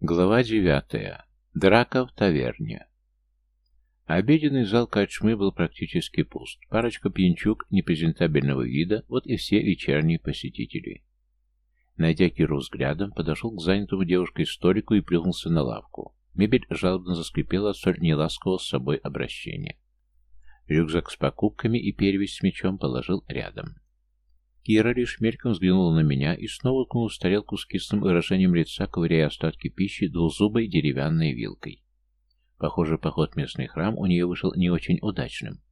Глава девятая. Драка в таверне. Обеденный зал Качмы был практически пуст. Парочка пьянчук непрезентабельного вида, вот и все вечерние посетители. Найдя Киру взглядом, подошел к занятому девушкой столику и плюхнулся на лавку. Мебель жалобно заскрипела от столь неласкового с собой обращения. Рюкзак с покупками и перевязь с мечом положил рядом. Кира лишь мельком взглянула на меня и снова уткнула в тарелку с кислым выражением лица, ковыряя остатки пищи двузубой деревянной вилкой. Похоже, поход в местный храм у нее вышел не очень удачным.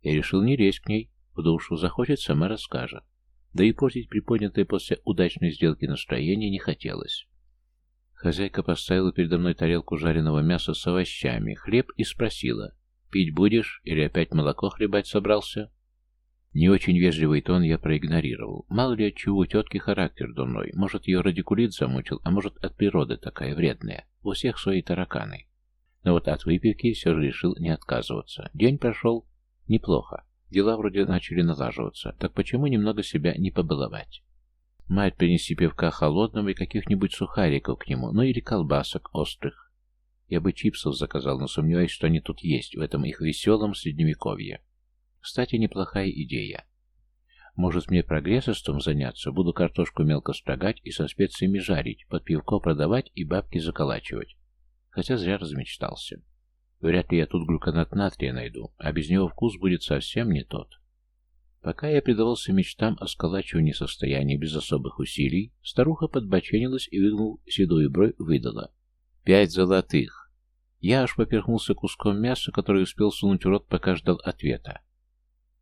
Я решил не лезть к ней, в душу захочет, сама расскажет. Да и портить приподнятое после удачной сделки настроение не хотелось. Хозяйка поставила передо мной тарелку жареного мяса с овощами, хлеб и спросила, «Пить будешь или опять молоко хлебать собрался?» Не очень вежливый тон я проигнорировал. Мало ли от у тетки характер дурной. Может, ее радикулит замучил, а может, от природы такая вредная. У всех свои тараканы. Но вот от выпивки все же решил не отказываться. День прошел неплохо. Дела вроде начали налаживаться. Так почему немного себя не побаловать? Мать, принеси пивка холодного и каких-нибудь сухариков к нему, ну или колбасок острых. Я бы чипсов заказал, но сомневаюсь, что они тут есть, в этом их веселом средневековье. Кстати, неплохая идея. Может, мне прогрессорством заняться, буду картошку мелко строгать и со специями жарить, под пивко продавать и бабки заколачивать. Хотя зря размечтался. Вряд ли я тут глюконат натрия найду, а без него вкус будет совсем не тот. Пока я предавался мечтам о сколачивании состояния без особых усилий, старуха подбоченилась и, выгнул седую бровь, выдала. «Пять золотых!» Я аж поперхнулся куском мяса, который успел сунуть в рот, пока ждал ответа.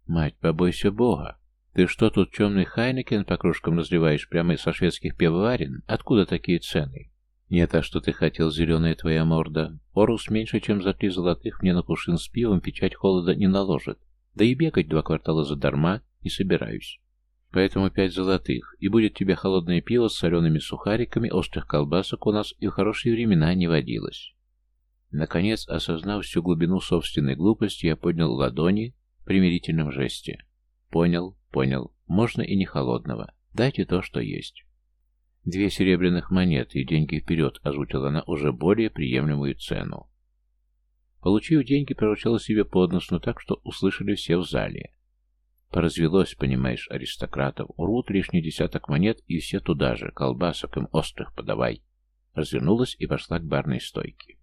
«Мать, побойся Бога! Ты что тут темный Хайнекен по кружкам разливаешь прямо со шведских пивоварен? Откуда такие цены?» «Нет, а что ты хотел, зеленая твоя морда? Орус меньше, чем за три золотых мне на кувшин с пивом печать холода не наложит. Да и бегать два квартала задарма не собираюсь. Поэтому пять золотых, и будет тебе холодное пиво с солеными сухариками, острых колбасок у нас и в хорошие времена не водилось». Наконец, осознав всю глубину собственной глупости, я поднял ладони примирительном жесте. «Понял, понял. Можно и не холодного. Дайте то, что есть». «Две серебряных монеты и деньги вперед», — озвучила она уже более приемлемую цену. Получив деньги, проручила себе поднос, но так, что услышали все в зале. Поразвелось, понимаешь, аристократов. Урвут лишний десяток монет, и все туда же. Колбасок им острых подавай. Развернулась и пошла к барной стойке.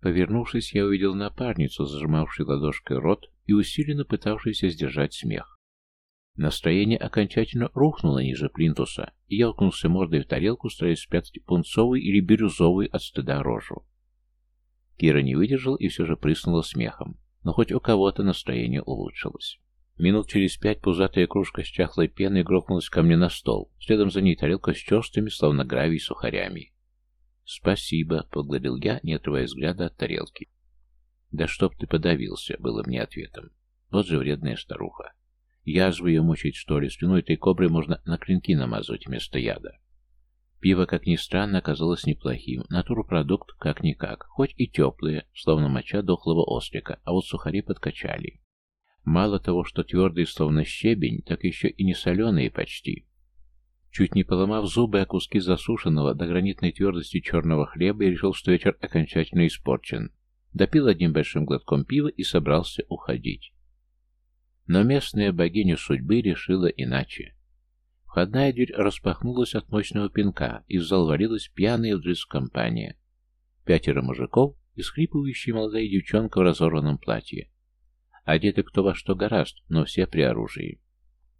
Повернувшись, я увидел напарницу, зажимавшую ладошкой рот и усиленно пытавшуюся сдержать смех. Настроение окончательно рухнуло ниже плинтуса, и я уткнулся мордой в тарелку, стараясь спрятать пунцовый или бирюзовый от стыда рожу. Кира не выдержал и все же прыснула смехом, но хоть у кого-то настроение улучшилось. Минут через пять пузатая кружка с чахлой пеной грохнулась ко мне на стол, следом за ней тарелка с черстыми, словно гравий, сухарями. «Спасибо», — погладил я, не отрывая взгляда от тарелки. «Да чтоб ты подавился», — было мне ответом. Вот же вредная старуха. Язвы ее мучить, что ли, слюну этой кобры можно на клинки намазывать вместо яда. Пиво, как ни странно, оказалось неплохим. Натурпродукт как-никак, хоть и теплые, словно моча дохлого ослика, а вот сухари подкачали. Мало того, что твердые, словно щебень, так еще и не соленые почти. Чуть не поломав зубы о куски засушенного до гранитной твердости черного хлеба, я решил, что вечер окончательно испорчен. Допил одним большим глотком пива и собрался уходить. Но местная богиня судьбы решила иначе. Входная дверь распахнулась от мощного пинка, и в зал валилась пьяная вдрызг компания. Пятеро мужиков и скрипывающая молодая девчонка в разорванном платье. Одеты кто во что гораст, но все при оружии.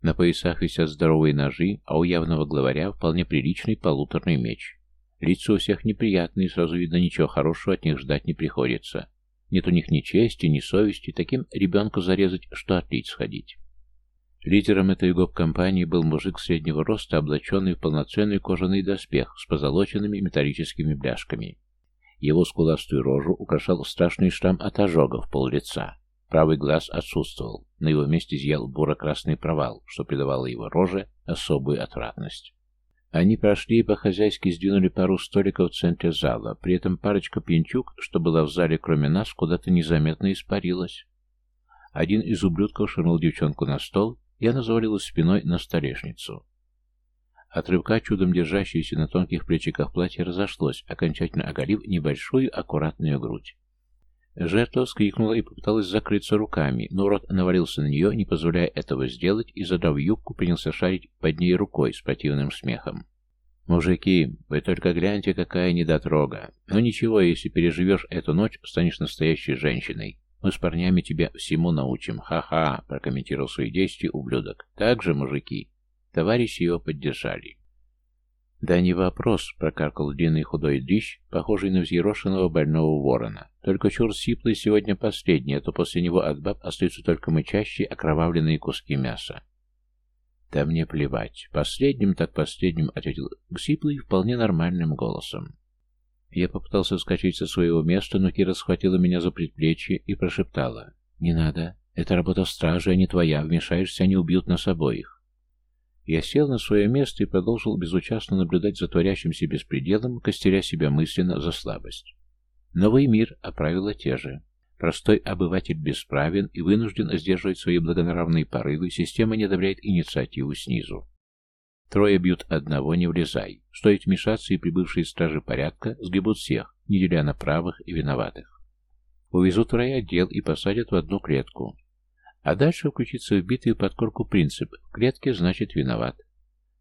На поясах висят здоровые ножи, а у явного главаря вполне приличный полуторный меч. Лица у всех неприятные, сразу видно, ничего хорошего от них ждать не приходится. Нет у них ни чести, ни совести, таким ребенка зарезать, что отлить сходить. Лидером этой гоп-компании был мужик среднего роста, облаченный в полноценный кожаный доспех с позолоченными металлическими бляшками. Его скуластую рожу украшал страшный штамм от ожога в пол лица. Правый глаз отсутствовал, на его месте зиял буро-красный провал, что придавало его роже особую отвратность. Они прошли и по-хозяйски сдвинули пару столиков в центре зала, при этом парочка пьянчук, что была в зале кроме нас, куда-то незаметно испарилась. Один из ублюдков швырнул девчонку на стол, и она завалилась спиной на столешницу. От рывка, чудом держащееся на тонких плечиках платье разошлось, окончательно оголив небольшую аккуратную грудь. Жертва вскрикнула и попыталась закрыться руками, но урод навалился на нее, не позволяя этого сделать, и, задрав юбку, принялся шарить под ней рукой с противным смехом. «Мужики, вы только гляньте, какая недотрога. Но ну ничего, если переживешь эту ночь, станешь настоящей женщиной. Мы с парнями тебя всему научим. Ха-ха!» — прокомментировал свои действия ублюдок. «Так же, мужики!» Товарищи его поддержали. «Да не вопрос», — прокаркал длинный худой дрищ, похожий на взъерошенного больного ворона. «Только чур сиплый сегодня последний, а то после него от баб остаются только мычащие окровавленные куски мяса». «Да мне плевать. Последним так последним», — ответил Гсиплый вполне нормальным голосом. Я попытался вскочить со своего места, но Кира схватила меня за предплечье и прошептала. «Не надо. Это работа стражи, а не твоя. Вмешаешься, они убьют нас обоих». Я сел на свое место и продолжил безучастно наблюдать за творящимся беспределом, костеря себя мысленно за слабость. Новый мир, а правила те же. Простой обыватель бесправен и вынужден сдерживать свои благонравные порывы, система не одобряет инициативу снизу. Трое бьют одного, не влезай. Стоит вмешаться, и прибывшие стражи порядка сгребут всех, не деля на правых и виноватых. Увезут в райотдел и посадят в одну клетку. А дальше включится вбитый в подкорку принцип «в клетке значит виноват».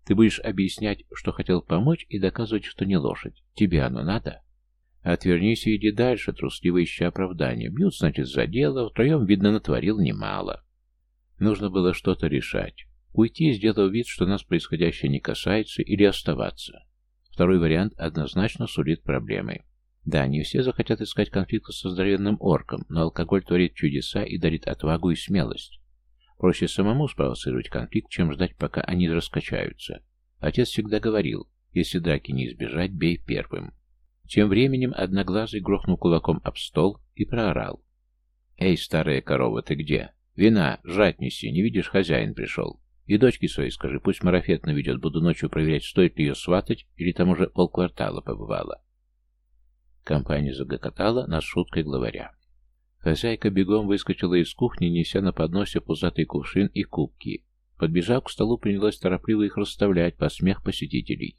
Ты будешь объяснять, что хотел помочь, и доказывать, что не лошадь. Тебе оно надо? Отвернись и иди дальше, трусливо ища оправдания. Бьют, значит, за дело, втроем, видно, натворил немало. Нужно было что-то решать. Уйти, сделав вид, что нас происходящее не касается, или оставаться. Второй вариант однозначно сулит проблемы. Да, не все захотят искать конфликта со здоровенным орком, но алкоголь творит чудеса и дарит отвагу и смелость. Проще самому спровоцировать конфликт, чем ждать, пока они раскачаются. Отец всегда говорил, если драки не избежать, бей первым. Тем временем Одноглазый грохнул кулаком об стол и проорал. «Эй, старая корова, ты где? Вина, жать неси, не видишь, хозяин пришел. И дочке своей скажи, пусть марафет наведет, буду ночью проверять, стоит ли ее сватать, или там уже полквартала побывала». Компания загокотала над шуткой главаря. Хозяйка бегом выскочила из кухни, неся на подносе пузатый кувшин и кубки. Подбежав к столу, принялась торопливо их расставлять по смех посетителей.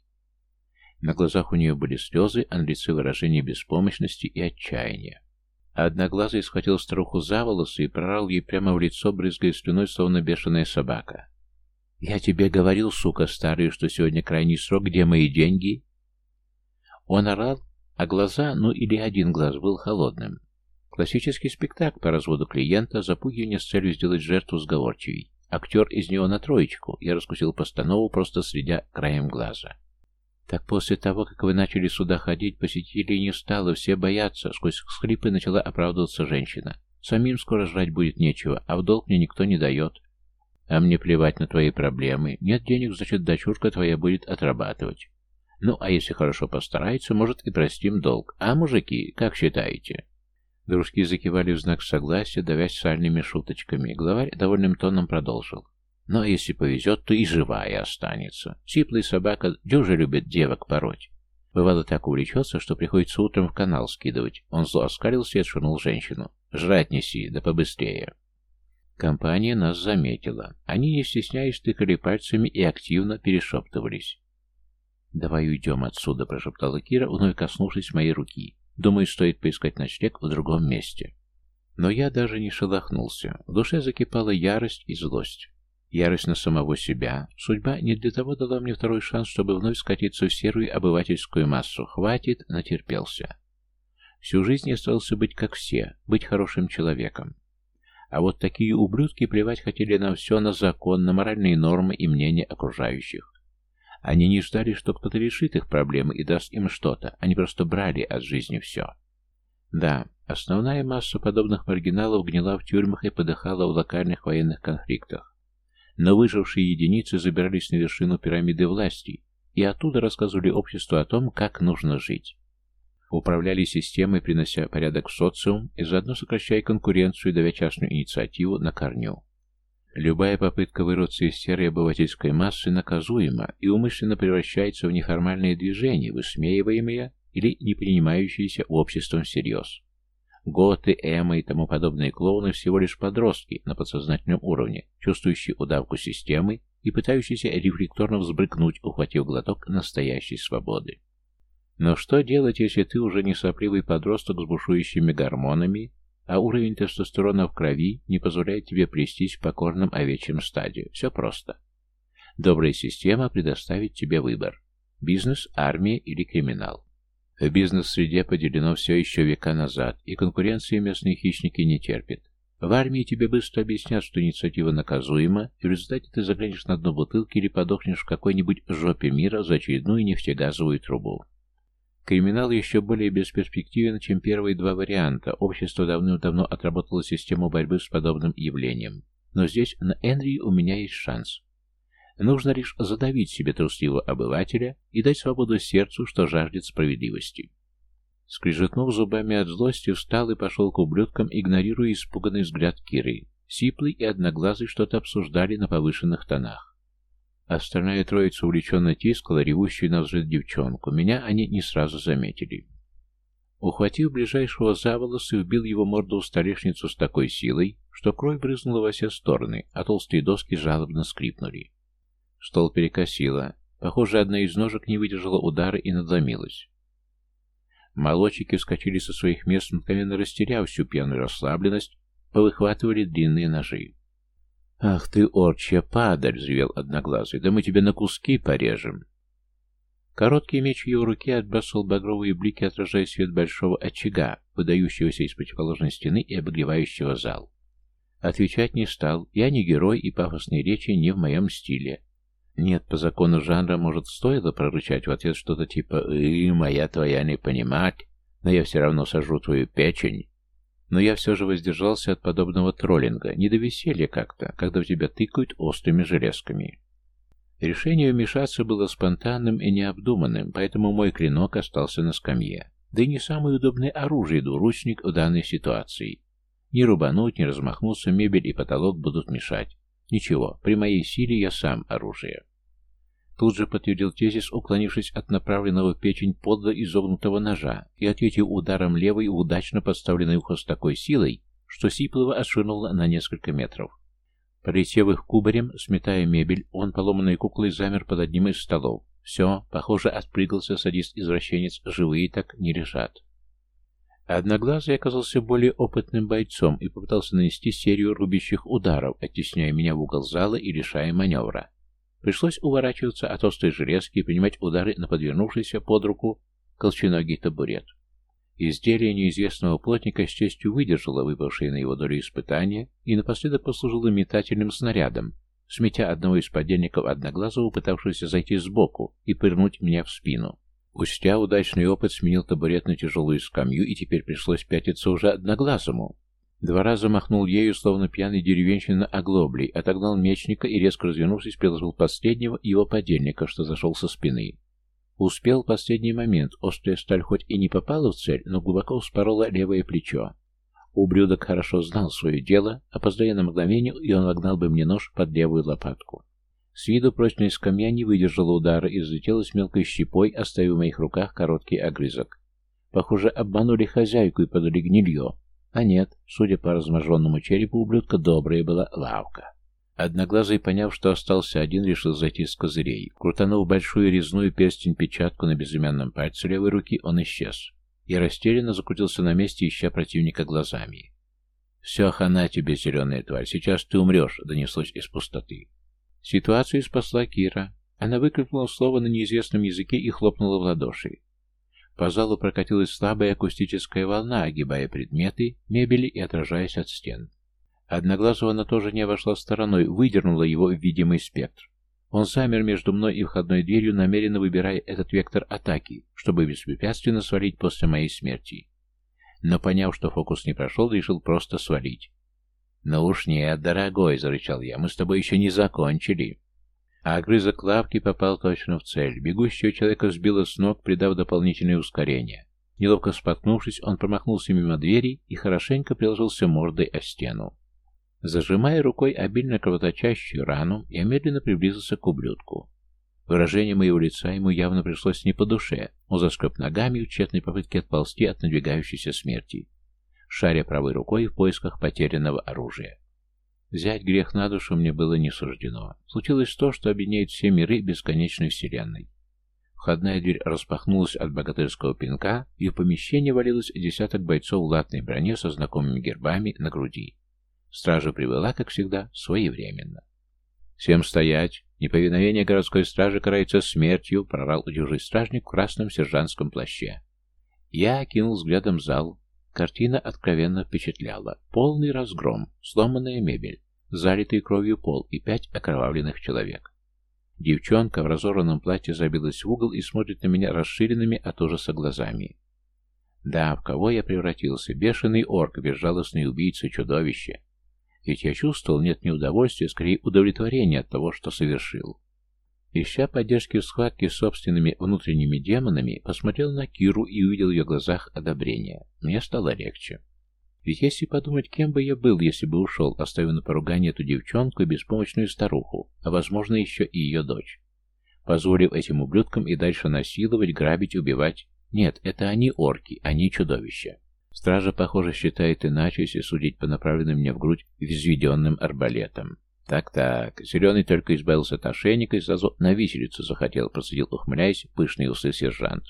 На глазах у нее были слезы, а на лице выражение беспомощности и отчаяния. Одноглазый схватил старуху за волосы и прорал ей прямо в лицо, брызгая слюной, словно бешеная собака. «Я тебе говорил, сука старая, что сегодня крайний срок, где мои деньги?» Он орал, а глаза, ну или один глаз, был холодным. Классический спектакль по разводу клиента, запугивание с целью сделать жертву сговорчивей. Актер из него на троечку, я раскусил постанову, просто следя краем глаза. Так после того, как вы начали сюда ходить, посетителей не стало, все боятся. Сквозь скрипы начала оправдываться женщина. Самим скоро жрать будет нечего, а в долг мне никто не дает. А мне плевать на твои проблемы. Нет денег, значит, дочурка твоя будет отрабатывать. Ну, а если хорошо постарается, может и простим долг. А, мужики, как считаете?» Дружки закивали в знак согласия, давясь сальными шуточками. Главарь довольным тоном продолжил. Но если повезет, то и живая останется. Сиплый собака дюже любит девок пороть. Бывало так увлечется, что приходится утром в канал скидывать. Он зло оскалился и отшвырнул женщину. «Жрать неси, да побыстрее». Компания нас заметила. Они, не стесняясь, тыкали пальцами и активно перешептывались. «Давай уйдем отсюда», — прошептала Кира, вновь коснувшись моей руки. «Думаю, стоит поискать ночлег в другом месте». Но я даже не шелохнулся. В душе закипала ярость и злость. Ярость на самого себя. Судьба не для того дала мне второй шанс, чтобы вновь скатиться в серую обывательскую массу. Хватит, натерпелся. Всю жизнь я старался быть как все, быть хорошим человеком. А вот такие ублюдки плевать хотели на все, на закон, на моральные нормы и мнения окружающих. Они не ждали, что кто-то решит их проблемы и даст им что-то, они просто брали от жизни все. Да, основная масса подобных маргиналов гнила в тюрьмах и подыхала в локальных военных конфликтах но выжившие единицы забирались на вершину пирамиды власти и оттуда рассказывали обществу о том, как нужно жить. Управляли системой, принося порядок в социум и заодно сокращая конкуренцию, давя частную инициативу на корню. Любая попытка вырваться из серой обывательской массы наказуема и умышленно превращается в неформальное движение, высмеиваемое или не принимающееся обществом всерьез. Готы, Эмма и тому подобные клоуны всего лишь подростки на подсознательном уровне, чувствующие удавку системы и пытающийся рефлекторно взбрыкнуть, ухватив глоток настоящей свободы. Но что делать, если ты уже не сопливый подросток с бушующими гормонами, а уровень тестостерона в крови не позволяет тебе плестись в покорном овечьем стадию? Все просто. Добрая система предоставит тебе выбор. Бизнес, армия или криминал. В бизнес-среде поделено все еще века назад, и конкуренции местные хищники не терпят. В армии тебе быстро объяснят, что инициатива наказуема, и в результате ты заглянешь на дно бутылки или подохнешь в какой-нибудь жопе мира за очередную нефтегазовую трубу. Криминал еще более бесперспективен, чем первые два варианта. Общество давным-давно отработало систему борьбы с подобным явлением. Но здесь, на Энри, у меня есть шанс. Нужно лишь задавить себе трусливого обывателя и дать свободу сердцу, что жаждет справедливости. Скрежетнув зубами от злости, встал и пошел к ублюдкам, игнорируя испуганный взгляд Киры. Сиплый и Одноглазый что-то обсуждали на повышенных тонах. Остальная троица увлеченно тискала ревущую на взгляд девчонку. Меня они не сразу заметили. Ухватив ближайшего за волосы, убил его морду в столешницу с такой силой, что кровь брызнула во все стороны, а толстые доски жалобно скрипнули. Стол перекосило. Похоже, одна из ножек не выдержала удара и надломилась. Молодчики вскочили со своих мест, мгновенно растеряв всю пьяную расслабленность, повыхватывали длинные ножи. «Ах ты, орчья падаль!» — взревел одноглазый. «Да мы тебя на куски порежем!» Короткий меч в его руке отбрасывал багровые блики, отражая свет большого очага, выдающегося из противоположной стены и обогревающего зал. Отвечать не стал. Я не герой, и пафосные речи не в моем стиле. Нет, по закону жанра, может, стоило прорычать в ответ что-то типа «И, моя твоя не понимать, но я все равно сожру твою печень». Но я все же воздержался от подобного троллинга, не до веселья как-то, когда в тебя тыкают острыми железками. Решение вмешаться было спонтанным и необдуманным, поэтому мой клинок остался на скамье. Да и не самое удобное оружие двуручник в данной ситуации. Ни рубануть, ни размахнуться, мебель и потолок будут мешать. Ничего, при моей силе я сам оружие. Тут же подтвердил тезис, уклонившись от направленного в печень подло изогнутого ножа и ответив ударом левой удачно подставленный ухо с такой силой, что Сиплова отшвырнуло на несколько метров. Полетев их кубарем, сметая мебель, он поломанной куклой замер под одним из столов. Все, похоже, отпрыгался садист-извращенец, живые так не решат. Одноглазый оказался более опытным бойцом и попытался нанести серию рубящих ударов, оттесняя меня в угол зала и решая маневра. Пришлось уворачиваться от острой железки и принимать удары на подвернувшийся под руку колченогий табурет. Изделие неизвестного плотника с честью выдержало выпавшие на его долю испытания и напоследок послужило метательным снарядом, сметя одного из подельников Одноглазого, пытавшегося зайти сбоку и пырнуть меня в спину. Устя удачный опыт сменил табурет на тяжелую скамью, и теперь пришлось пятиться уже одноглазому. Два раза махнул ею, словно пьяный деревенщина оглоблей, отогнал мечника и, резко развернувшись, приложил последнего его подельника, что зашел со спины. Успел последний момент, острая сталь хоть и не попала в цель, но глубоко вспорола левое плечо. Ублюдок хорошо знал свое дело, опоздая на мгновение, и он вогнал бы мне нож под левую лопатку. С виду прочная скамья не выдержала удара и взлетелась мелкой щепой, оставив в моих руках короткий огрызок. Похоже, обманули хозяйку и подали гнилье. А нет, судя по разможенному черепу, ублюдка добрая была лавка. Одноглазый, поняв, что остался один, решил зайти с козырей. Крутанув большую резную перстень-печатку на безымянном пальце левой руки, он исчез. Я растерянно закрутился на месте, ища противника глазами. «Все, хана тебе, зеленая тварь, сейчас ты умрешь», — донеслось из пустоты. Ситуацию спасла Кира. Она выкрикнула слово на неизвестном языке и хлопнула в ладоши. По залу прокатилась слабая акустическая волна, огибая предметы, мебели и отражаясь от стен. Одноглазого она тоже не обошла стороной, выдернула его в видимый спектр. Он замер между мной и входной дверью, намеренно выбирая этот вектор атаки, чтобы беспрепятственно свалить после моей смерти. Но поняв, что фокус не прошел, решил просто свалить. «Ну уж нет, дорогой», — зарычал я, — «мы с тобой еще не закончили». А огрызок лавки попал точно в цель. Бегущего человека сбило с ног, придав дополнительное ускорение. Неловко споткнувшись, он промахнулся мимо двери и хорошенько приложился мордой о стену. Зажимая рукой обильно кровоточащую рану, я медленно приблизился к ублюдку. Выражение моего лица ему явно пришлось не по душе. Он заскреб ногами в тщетной попытке отползти от надвигающейся смерти шаря правой рукой в поисках потерянного оружия. Взять грех на душу мне было не суждено. Случилось то, что объединяет все миры бесконечной вселенной. Входная дверь распахнулась от богатырского пинка, и в помещение валилось десяток бойцов в латной броне со знакомыми гербами на груди. Стража прибыла, как всегда, своевременно. «Всем стоять! Неповиновение городской стражи карается смертью!» — прорал дюжий стражник в красном сержантском плаще. Я окинул взглядом зал. Картина откровенно впечатляла. Полный разгром, сломанная мебель, залитый кровью пол и пять окровавленных человек. Девчонка в разорванном платье забилась в угол и смотрит на меня расширенными от ужаса глазами. Да, в кого я превратился? Бешеный орк, безжалостный убийца, чудовище. Ведь я чувствовал нет не удовольствия, скорее удовлетворения от того, что совершил. Ища поддержки в схватке с собственными внутренними демонами, посмотрел на Киру и увидел в ее глазах одобрение. Мне стало легче. Ведь если подумать, кем бы я был, если бы ушел, оставив на поругание эту девчонку и беспомощную старуху, а возможно еще и ее дочь. Позволив этим ублюдкам и дальше насиловать, грабить, убивать. Нет, это они орки, они чудовища. Стража, похоже, считает иначе, если судить по направленным мне в грудь взведенным арбалетом. Так-так, Зеленый только избавился от ошейника и сразу на виселицу захотел, процедил, ухмыляясь, пышный усы сержант.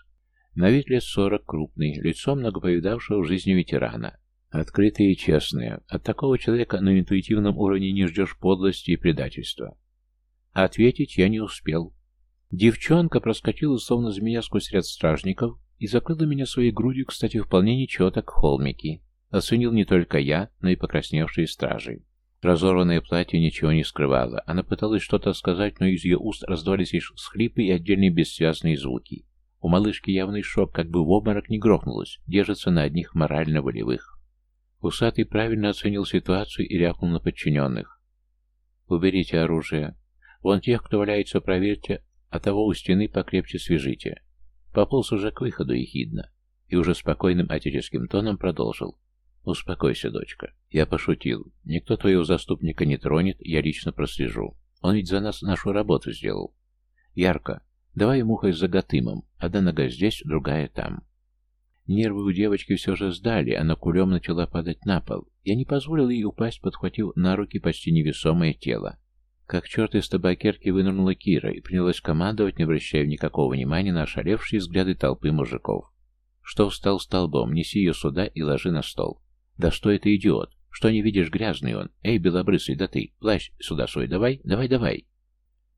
На вид лет сорок, крупный, лицом многоповидавшего в жизни ветерана. Открытые и честные. От такого человека на интуитивном уровне не ждешь подлости и предательства. Ответить я не успел. Девчонка проскочила словно змея сквозь ряд стражников и закрыла меня своей грудью, кстати, вполне ничего так холмики. Оценил не только я, но и покрасневшие стражи. Разорванное платье ничего не скрывало. Она пыталась что-то сказать, но из ее уст раздавались лишь схлипы и отдельные бессвязные звуки. У малышки явный шок, как бы в обморок не грохнулась, держится на одних морально-волевых. Усатый правильно оценил ситуацию и рявкнул на подчиненных. «Уберите оружие. Вон тех, кто валяется, проверьте, а того у стены покрепче свяжите». Пополз уже к выходу ехидно и уже спокойным отеческим тоном продолжил. «Успокойся, дочка. Я пошутил. Никто твоего заступника не тронет, я лично прослежу. Он ведь за нас нашу работу сделал. Ярко. Давай хоть за Гатымом. Одна нога здесь, другая там». Нервы у девочки все же сдали, она кулем начала падать на пол. Я не позволил ей упасть, подхватив на руки почти невесомое тело. Как черт из табакерки вынырнула Кира и принялась командовать, не обращая никакого внимания на ошалевшие взгляды толпы мужиков. «Что встал столбом? Неси ее сюда и ложи на стол». «Да что это идиот? Что не видишь, грязный он? Эй, белобрысый, да ты, плащ сюда свой давай, давай, давай!»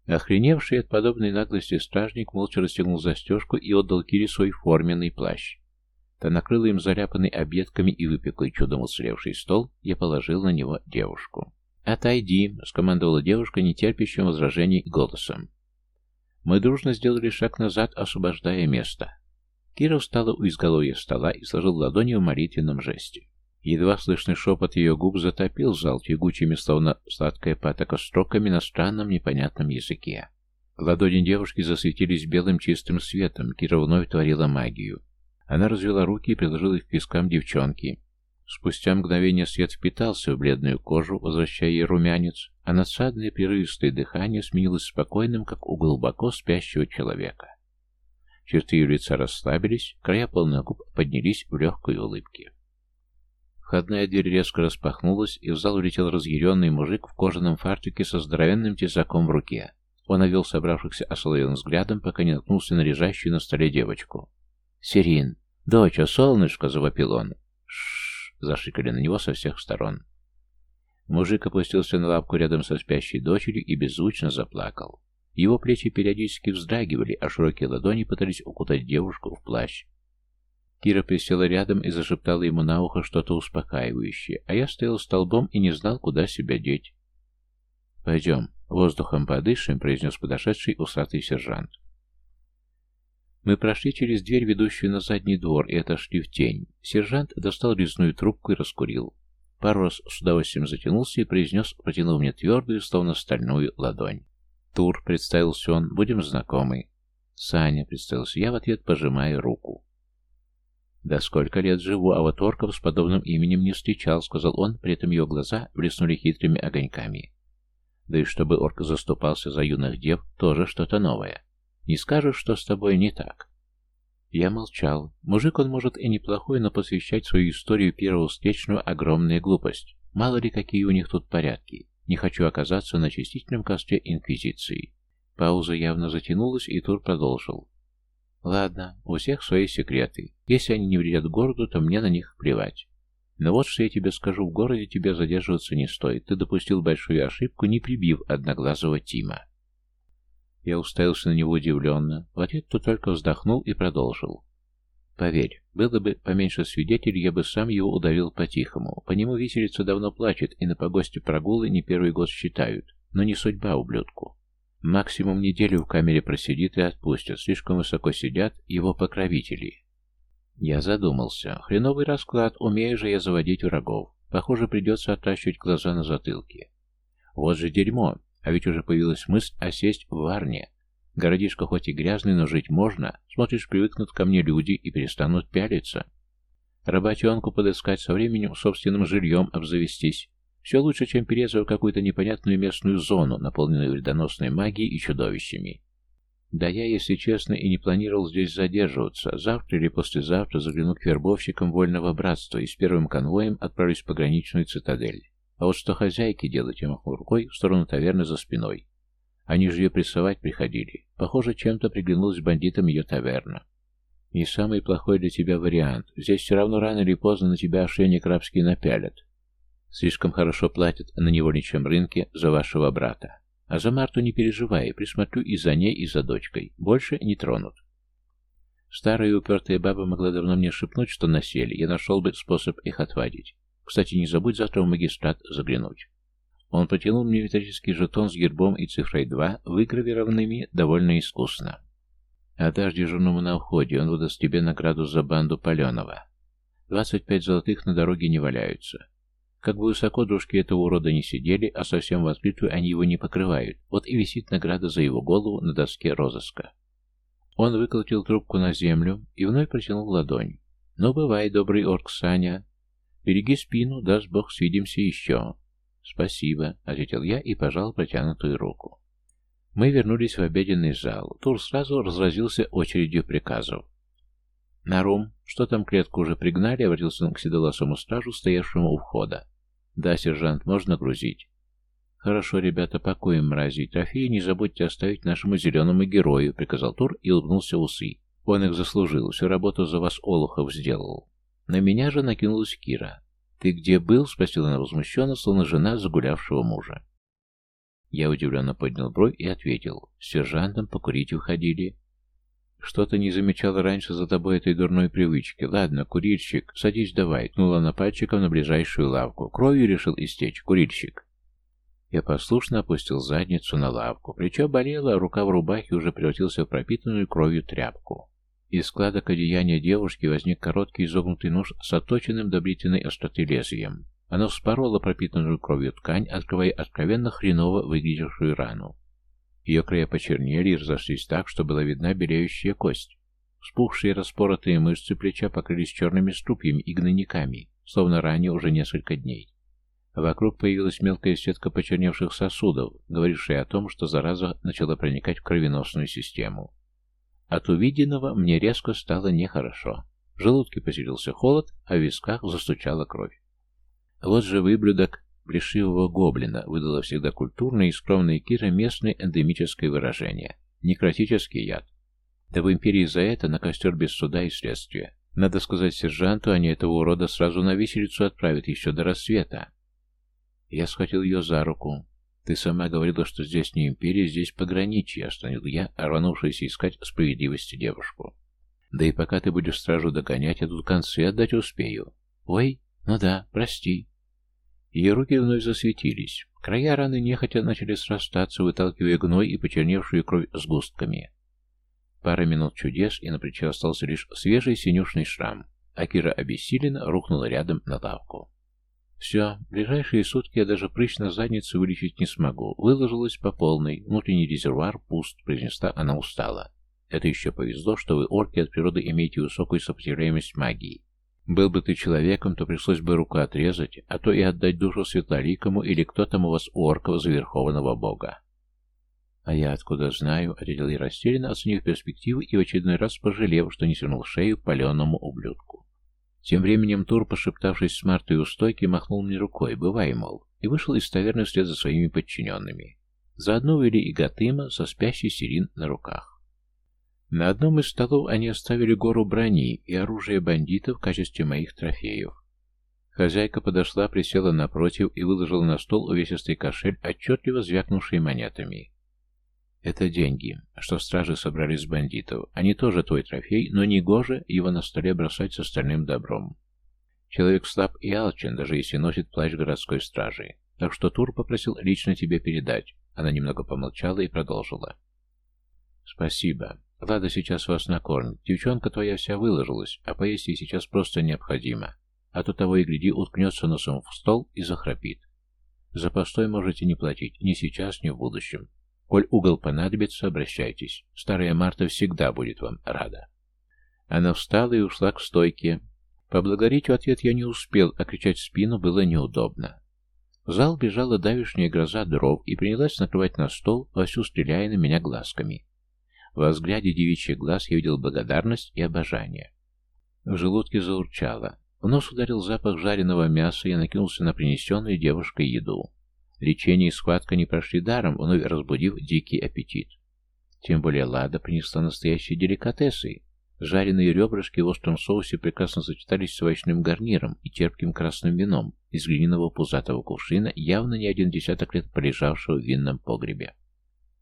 Охреневший от подобной наглости стражник молча расстегнул застежку и отдал Кире свой форменный плащ. Та накрыла им заляпанный обедками и выпеклый чудом уцелевший стол, я положил на него девушку. «Отойди», — скомандовала девушка, нетерпящим возражений голосом. Мы дружно сделали шаг назад, освобождая место. Кира встала у изголовья стола и сложил ладони в молитвенном жесте. Едва слышный шепот ее губ затопил зал тягучими, словно сладкая патока, строками на странном непонятном языке. Ладони девушки засветились белым чистым светом, Кира вновь творила магию. Она развела руки и приложила их к вискам девчонки. Спустя мгновение свет впитался в бледную кожу, возвращая ей румянец, а надсадное прерывистое дыхание сменилось спокойным, как у глубоко спящего человека. Черты ее лица расслабились, края полных губ поднялись в легкой улыбке. Входная дверь резко распахнулась, и в зал улетел разъяренный мужик в кожаном фартуке со здоровенным тесаком в руке. Он овел собравшихся осоловелым взглядом, пока не наткнулся на лежащую на столе девочку. «Сирин! Доча, солнышко!» — завопил он. «Шшш!» — зашикали на него со всех сторон. Мужик опустился на лапку рядом со спящей дочерью и беззвучно заплакал. Его плечи периодически вздрагивали, а широкие ладони пытались укутать девушку в плащ. Кира присела рядом и зашептала ему на ухо что-то успокаивающее, а я стоял столбом и не знал, куда себя деть. «Пойдем, воздухом подышим», — произнес подошедший усатый сержант. Мы прошли через дверь, ведущую на задний двор, и отошли в тень. Сержант достал резную трубку и раскурил. Пару раз с удовольствием затянулся и произнес, протянув мне твердую, словно стальную ладонь. «Тур», — представился он, — «будем знакомы». «Саня», — представился я в ответ, пожимая руку. «Да сколько лет живу, а вот орков с подобным именем не встречал», — сказал он, при этом его глаза блеснули хитрыми огоньками. «Да и чтобы орк заступался за юных дев, тоже что-то новое». Не скажешь, что с тобой не так. Я молчал. Мужик он может и неплохой, но посвящать свою историю первого встречную огромная глупость. Мало ли какие у них тут порядки. Не хочу оказаться на частичном косте Инквизиции. Пауза явно затянулась, и Тур продолжил. Ладно, у всех свои секреты. Если они не вредят городу, то мне на них плевать. Но вот что я тебе скажу, в городе тебе задерживаться не стоит. Ты допустил большую ошибку, не прибив одноглазого Тима. Я уставился на него удивленно. В ответ то только вздохнул и продолжил. Поверь, было бы поменьше свидетелей, я бы сам его удавил по-тихому. По нему виселица давно плачет, и на погосте прогулы не первый год считают. Но не судьба ублюдку. Максимум неделю в камере просидит и отпустят. Слишком высоко сидят его покровители. Я задумался. Хреновый расклад, умею же я заводить врагов. Похоже, придется отращивать глаза на затылке. Вот же дерьмо. А ведь уже появилась мысль осесть в Варне. Городишко хоть и грязный, но жить можно. Смотришь, привыкнут ко мне люди и перестанут пялиться. Работенку подыскать со временем собственным жильем обзавестись. Все лучше, чем переться в какую-то непонятную местную зону, наполненную вредоносной магией и чудовищами. Да я, если честно, и не планировал здесь задерживаться. Завтра или послезавтра загляну к вербовщикам Вольного Братства и с первым конвоем отправлюсь в пограничную цитадель. А вот что хозяйки делать, я махнул рукой в сторону таверны за спиной. Они же ее прессовать приходили. Похоже, чем-то приглянулась бандитам ее таверна. Не самый плохой для тебя вариант. Здесь все равно рано или поздно на тебя ошейник рабский напялят. Слишком хорошо платят на невольничьем рынке за вашего брата. А за Марту не переживай, присмотрю и за ней, и за дочкой. Больше не тронут. Старая упертая баба могла давно мне шепнуть, что насели, я нашел бы способ их отвадить. Кстати, не забудь завтра в магистрат заглянуть. Он протянул мне металлический жетон с гербом и цифрой 2, выгравированными довольно искусно. «Отдашь дежурному на уходе, он выдаст тебе награду за банду Паленова. Двадцать пять золотых на дороге не валяются. Как бы высоко дружки этого урода не сидели, а совсем в открытую они его не покрывают. Вот и висит награда за его голову на доске розыска. Он выколотил трубку на землю и вновь протянул ладонь. «Ну, бывай, добрый орк Саня. Береги спину, даст бог, свидимся еще». «Спасибо», — ответил я и пожал протянутую руку. Мы вернулись в обеденный зал. Тур сразу разразился очередью приказов. «Нарум, что там клетку уже пригнали?» — обратился он к седолосому стражу, стоявшему у входа. «Да, сержант, можно грузить». «Хорошо, ребята, пакуем мрази. Трофеи не забудьте оставить нашему зеленому герою», — приказал Тур и улыбнулся усы. «Он их заслужил, всю работу за вас Олухов сделал». На меня же накинулась Кира. «Ты где был?» — спросила она возмущенно, словно жена загулявшего мужа. Я удивленно поднял бровь и ответил. «С сержантом покурить уходили». «Что-то не замечала раньше за тобой этой дурной привычки. Ладно, курильщик, садись давай», — ткнула она пальчиком на ближайшую лавку. «Кровью решил истечь, курильщик». Я послушно опустил задницу на лавку. Плечо болело, а рука в рубахе уже превратился в пропитанную кровью тряпку. Из складок одеяния девушки возник короткий изогнутый нож с оточенным до бритвенной остроты лезвием. Оно вспороло пропитанную кровью ткань, открывая откровенно хреново выглядевшую рану. Ее края почернели и разошлись так, что была видна белеющая кость. Спухшие распоротые мышцы плеча покрылись черными струпьями и гнойниками, словно ранее уже несколько дней. Вокруг появилась мелкая сетка почерневших сосудов, говорившая о том, что зараза начала проникать в кровеносную систему. От увиденного мне резко стало нехорошо. В желудке поселился холод, а в висках застучала кровь. Вот же выблюдок Плешивого гоблина выдала всегда культурная и скромная Кира местное эндемическое выражение. Некротический яд. Да в империи за это на костер без суда и следствия. Надо сказать сержанту, они этого урода сразу на виселицу отправят еще до рассвета. Я схватил ее за руку. Ты сама говорила, что здесь не империя, здесь пограничье, остановил я, рванувшийся искать справедливости девушку. Да и пока ты будешь стражу догонять, я тут концы отдать успею. Ой, ну да, прости. Ее руки вновь засветились. Края раны нехотя начали срастаться, выталкивая гной и почерневшую кровь сгустками. Пара минут чудес, и на плече остался лишь свежий синюшный шрам, а Кира обессиленно рухнула рядом на лавку. Все, ближайшие сутки я даже прыщ на задницу вылечить не смогу. Выложилась по полной, внутренний резервуар пуст, произнесла она устала. Это еще повезло, что вы, орки, от природы имеете высокую сопротивляемость магии. Был бы ты человеком, то пришлось бы руку отрезать, а то и отдать душу светлоликому или кто там у вас у орков за бога. А я откуда знаю, ответил я растерянно, оценив перспективы и в очередной раз пожалев, что не свернул шею паленому ублюдку. Тем временем Тур, пошептавшись с Мартой у стойки, махнул мне рукой. «Бывай, мол. и вышел из таверны вслед за своими подчиненными. Заодно увели и Гатыма со спящей Сирин на руках. На одном из столов они оставили гору брони и оружия бандитов в качестве моих трофеев. Хозяйка подошла, присела напротив и выложила на стол увесистый кошель, отчетливо звякнувший монетами. «Это деньги, что стражи собрали с бандитов. Они тоже твой трофей, но не гоже его на столе бросать с остальным добром. Человек слаб и алчен, даже если носит плащ городской стражи. Так что Тур попросил лично тебе передать». Она немного помолчала и продолжила. «Спасибо. Лада сейчас вас накормит. Девчонка твоя вся выложилась, а поесть ей сейчас просто необходимо а то того и гляди уткнется носом в стол и захрапит. За постой можете не платить, ни сейчас, ни в будущем. Коль угол понадобится, обращайтесь. Старая Марта всегда будет вам рада. Она встала и ушла к стойке. Поблагодарить в ответ я не успел, а кричать в спину было неудобно. В зал бежала давишняя гроза дров и принялась накрывать на стол, вовсю стреляя на меня глазками. Во взгляде девичьих глаз я видел благодарность и обожание. В желудке заурчало. В нос ударил запах жареного мяса, и я накинулся на принесенную девушкой еду. Лечение и схватка не прошли даром, вновь разбудив дикий аппетит. Тем более Лада принесла настоящие деликатесы. Жареные ребрышки в остром соусе прекрасно сочетались с овощным гарниром и терпким красным вином из глиняного пузатого кувшина, явно не один десяток лет полежавшего в винном погребе.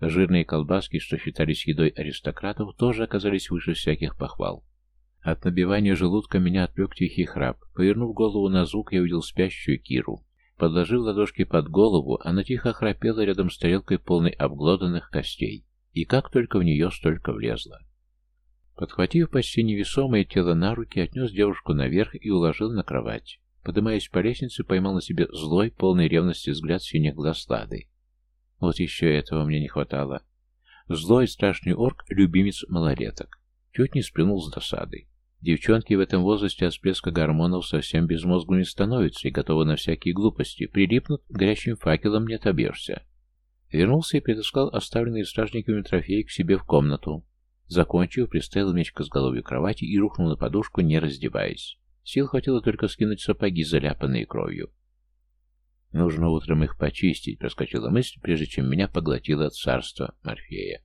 Жирные колбаски, что считались едой аристократов, тоже оказались выше всяких похвал. От набивания желудка меня отвлек тихий храп. Повернув голову на звук, я увидел спящую Киру. Подложив ладошки под голову, она тихо храпела рядом с тарелкой полной обглоданных костей. И как только в нее столько влезло. Подхватив почти невесомое тело на руки, отнес девушку наверх и уложил на кровать. Подымаясь по лестнице, поймал на себе злой, полный ревности взгляд синих глаз Лады. Вот еще этого мне не хватало. Злой, страшный орк — любимец малолеток. Чуть не сплюнул с досадой. Девчонки в этом возрасте от всплеска гормонов совсем безмозглыми становятся и готовы на всякие глупости. Прилипнут горячим факелом не отобьешься. Вернулся и притаскал оставленные стражниками трофеи к себе в комнату. Закончив, приставил меч к изголовью кровати и рухнул на подушку, не раздеваясь. Сил хватило только скинуть сапоги, заляпанные кровью. Нужно утром их почистить, проскочила мысль, прежде чем меня поглотило царство Морфея.